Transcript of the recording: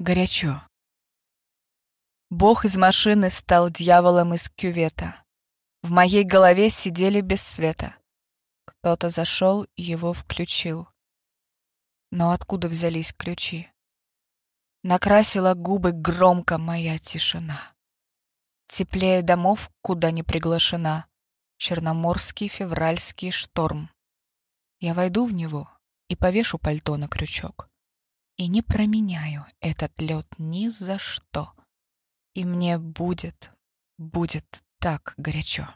Горячо. Бог из машины стал дьяволом из кювета. В моей голове сидели без света. Кто-то зашел и его включил. Но откуда взялись ключи? Накрасила губы громко моя тишина. Теплее домов, куда не приглашена. Черноморский февральский шторм. Я войду в него и повешу пальто на крючок. И не променяю этот лед ни за что. И мне будет, будет так горячо.